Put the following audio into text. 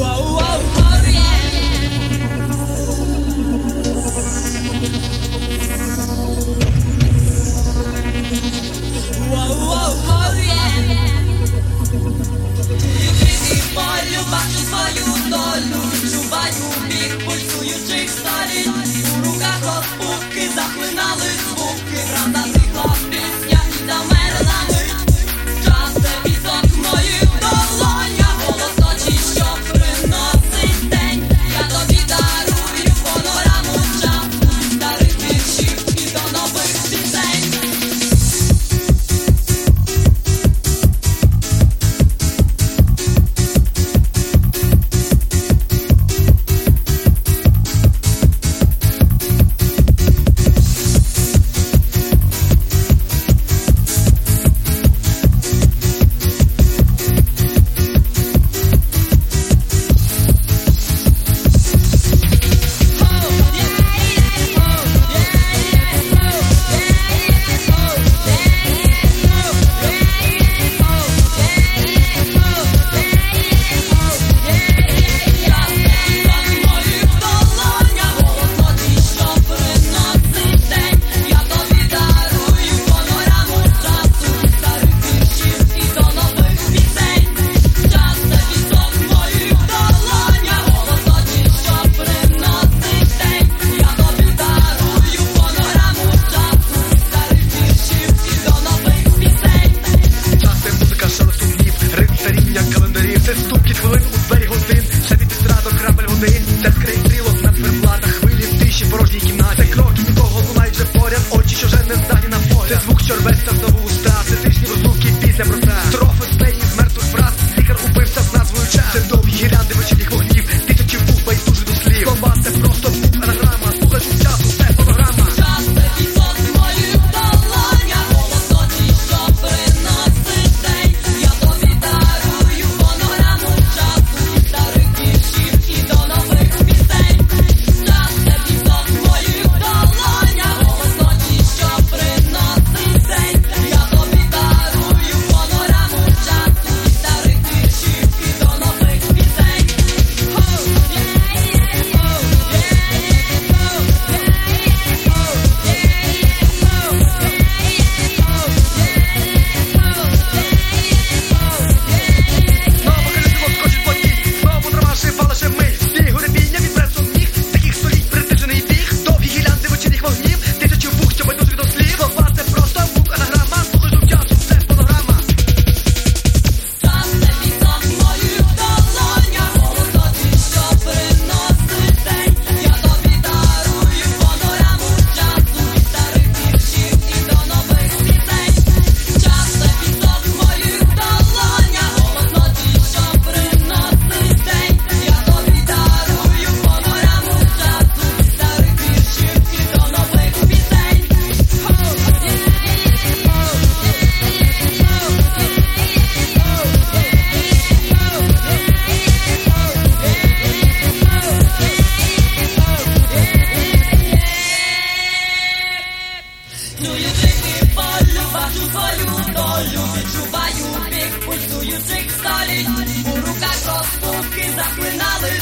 Wow! Wow! Це ступки хвилин у день Танцюю трики, палю, бачу свою долю, відчуваю бік, пульсую цих століть, у руках розпуки заклинали.